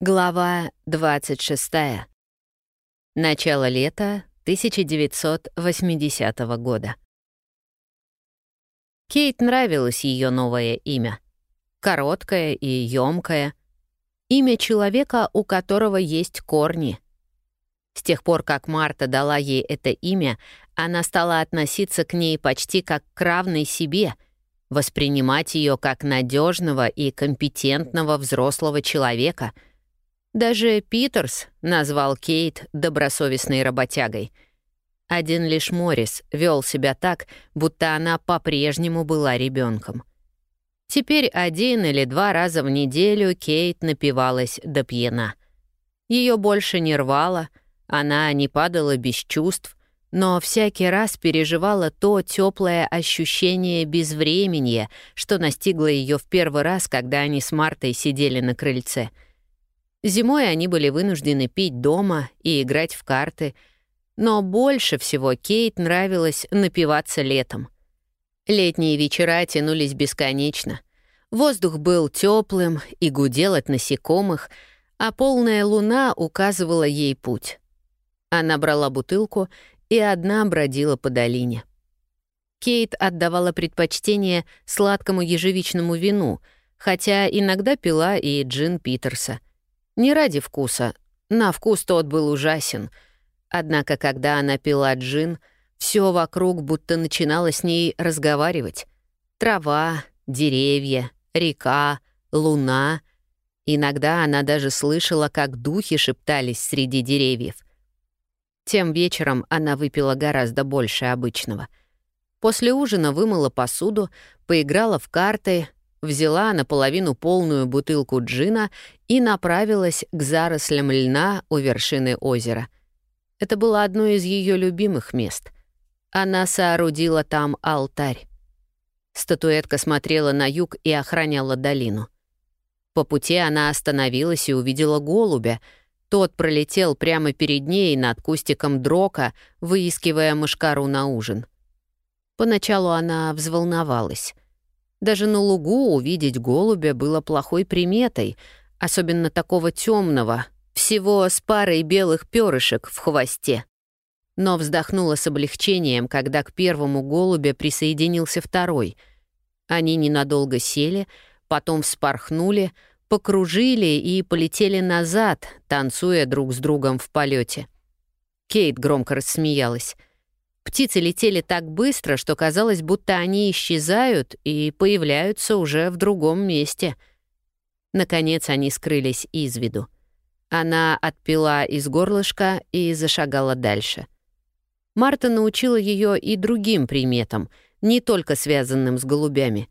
Глава 26. Начало лета 1980 года. Кейт нравилось ее новое имя. Короткое и ёмкое. Имя человека, у которого есть корни. С тех пор, как Марта дала ей это имя, она стала относиться к ней почти как к равной себе, воспринимать ее как надежного и компетентного взрослого человека — даже Питерс назвал Кейт добросовестной работягой. Один лишь Моррис вел себя так, будто она по-прежнему была ребенком. Теперь один или два раза в неделю Кейт напивалась до пьяна. Ее больше не рвало, она не падала без чувств, но всякий раз переживала то теплое ощущение безвременья, что настигло ее в первый раз, когда они с Мартой сидели на крыльце — Зимой они были вынуждены пить дома и играть в карты, но больше всего Кейт нравилось напиваться летом. Летние вечера тянулись бесконечно. Воздух был теплым и гудел от насекомых, а полная луна указывала ей путь. Она брала бутылку и одна бродила по долине. Кейт отдавала предпочтение сладкому ежевичному вину, хотя иногда пила и джин Питерса — не ради вкуса. На вкус тот был ужасен. Однако, когда она пила джин, все вокруг будто начинало с ней разговаривать. Трава, деревья, река, луна. Иногда она даже слышала, как духи шептались среди деревьев. Тем вечером она выпила гораздо больше обычного. После ужина вымыла посуду, поиграла в карты, взяла наполовину полную бутылку джина и направилась к зарослям льна у вершины озера. Это было одно из ее любимых мест. Она соорудила там алтарь. Статуэтка смотрела на юг и охраняла долину. По пути она остановилась и увидела голубя. Тот пролетел прямо перед ней над кустиком дрока, выискивая мышкару на ужин. Поначалу она взволновалась. Даже на лугу увидеть голубя было плохой приметой, особенно такого темного, всего с парой белых перышек в хвосте. Но вздохнула с облегчением, когда к первому голубя присоединился второй. Они ненадолго сели, потом вспорхнули, покружили и полетели назад, танцуя друг с другом в полете. Кейт громко рассмеялась. Птицы летели так быстро, что казалось, будто они исчезают и появляются уже в другом месте. Наконец они скрылись из виду. Она отпила из горлышка и зашагала дальше. Марта научила ее и другим приметам, не только связанным с голубями.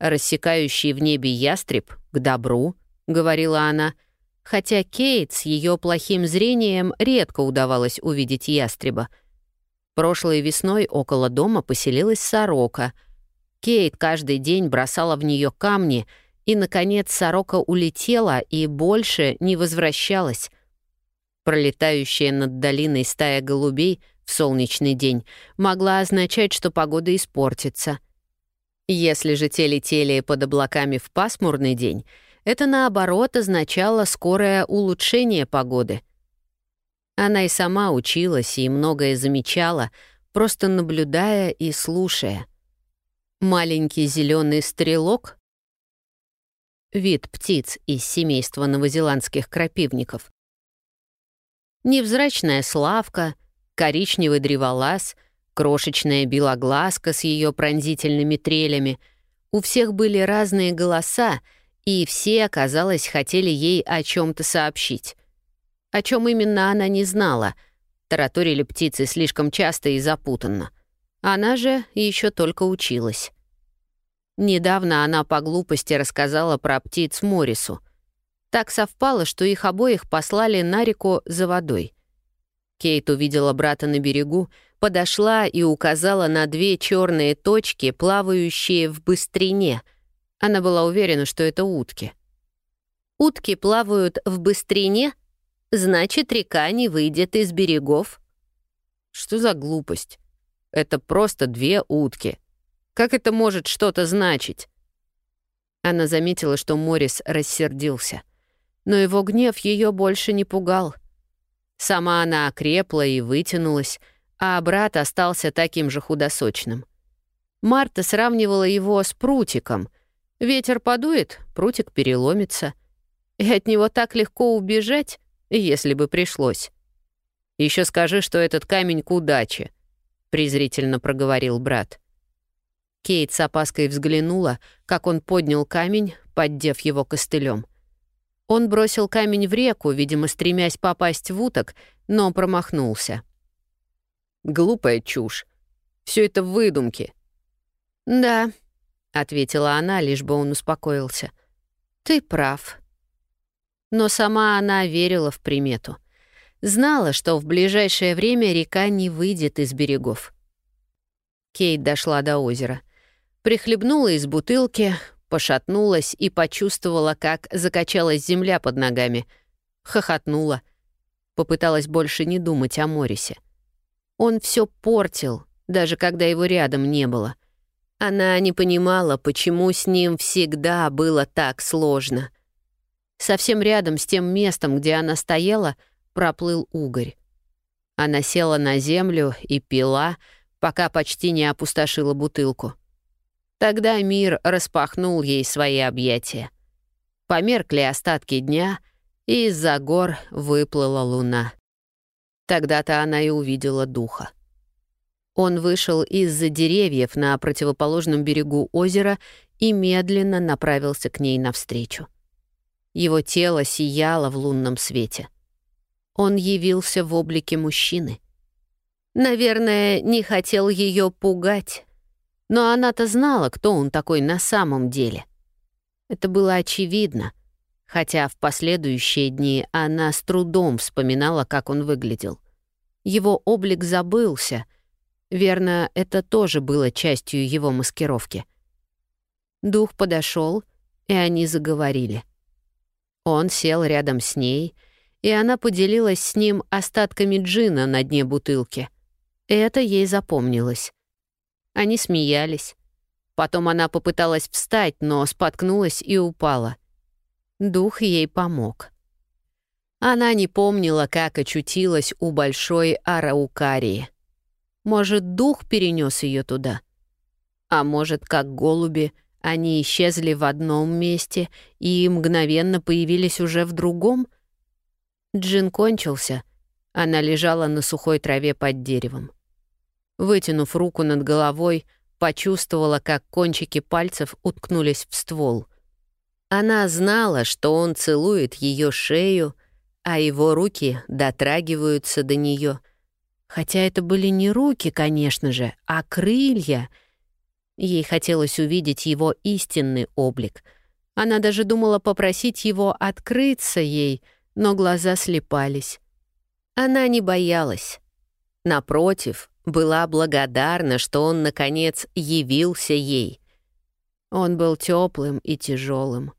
«Рассекающий в небе ястреб — к добру», — говорила она, хотя Кейт с ее плохим зрением редко удавалось увидеть ястреба — Прошлой весной около дома поселилась сорока. Кейт каждый день бросала в нее камни, и, наконец, сорока улетела и больше не возвращалась. Пролетающая над долиной стая голубей в солнечный день могла означать, что погода испортится. Если же те летели под облаками в пасмурный день, это, наоборот, означало скорое улучшение погоды — она и сама училась и многое замечала, просто наблюдая и слушая. Маленький зеленый стрелок — вид птиц из семейства новозеландских крапивников. Невзрачная славка, коричневый древолаз, крошечная белоглазка с ее пронзительными трелями. У всех были разные голоса, и все, казалось, хотели ей о чем то сообщить. О чем именно она не знала. Тараторили птицы слишком часто и запутанно. Она же еще только училась. Недавно она по глупости рассказала про птиц Морису. Так совпало, что их обоих послали на реку за водой. Кейт увидела брата на берегу, подошла и указала на две черные точки, плавающие в быстрине. Она была уверена, что это утки. «Утки плавают в быстрине?» Значит, река не выйдет из берегов. Что за глупость? Это просто две утки. Как это может что-то значить? Она заметила, что Морис рассердился. но его гнев ее больше не пугал. Сама она окрепла и вытянулась, а брат остался таким же худосочным. Марта сравнивала его с прутиком. Ветер подует, прутик переломится. И от него так легко убежать, если бы пришлось. Еще скажи, что этот камень к удаче», — презрительно проговорил брат. Кейт с опаской взглянула, как он поднял камень, поддев его костылем. Он бросил камень в реку, видимо, стремясь попасть в уток, но промахнулся. «Глупая чушь. Все это выдумки». «Да», — ответила она, лишь бы он успокоился. «Ты прав». Но сама она верила в примету. Знала, что в ближайшее время река не выйдет из берегов. Кейт дошла до озера. Прихлебнула из бутылки, пошатнулась и почувствовала, как закачалась земля под ногами. Хохотнула. Попыталась больше не думать о Морисе. Он все портил, даже когда его рядом не было. Она не понимала, почему с ним всегда было так сложно. Совсем рядом с тем местом, где она стояла, проплыл угорь. Она села на землю и пила, пока почти не опустошила бутылку. Тогда мир распахнул ей свои объятия. Померкли остатки дня, и из-за гор выплыла луна. Тогда-то она и увидела духа. Он вышел из-за деревьев на противоположном берегу озера и медленно направился к ней навстречу. Его тело сияло в лунном свете. Он явился в облике мужчины. Наверное, не хотел ее пугать, но она-то знала, кто он такой на самом деле. Это было очевидно, хотя в последующие дни она с трудом вспоминала, как он выглядел. Его облик забылся. Верно, это тоже было частью его маскировки. Дух подошел, и они заговорили. Он сел рядом с ней, и она поделилась с ним остатками джина на дне бутылки. Это ей запомнилось. Они смеялись. Потом она попыталась встать, но споткнулась и упала. Дух ей помог. Она не помнила, как очутилась у большой араукарии. Может, дух перенес ее туда? А может, как голуби, они исчезли в одном месте и мгновенно появились уже в другом? Джин кончился. Она лежала на сухой траве под деревом. Вытянув руку над головой, почувствовала, как кончики пальцев уткнулись в ствол. Она знала, что он целует ее шею, а его руки дотрагиваются до нее. Хотя это были не руки, конечно же, а крылья. Ей хотелось увидеть его истинный облик. Она даже думала попросить его открыться ей, но глаза слепались. Она не боялась. Напротив, была благодарна, что он, наконец, явился ей. Он был теплым и тяжелым.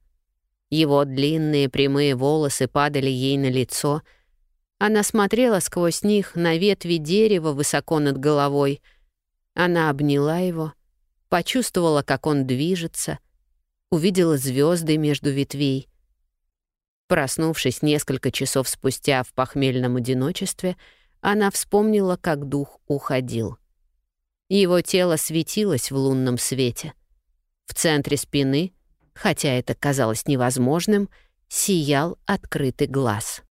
Его длинные прямые волосы падали ей на лицо. Она смотрела сквозь них на ветви дерева высоко над головой. Она обняла его, почувствовала, как он движется, увидела звезды между ветвей. Проснувшись несколько часов спустя в похмельном одиночестве, она вспомнила, как дух уходил. Его тело светилось в лунном свете. В центре спины, хотя это казалось невозможным, сиял открытый глаз.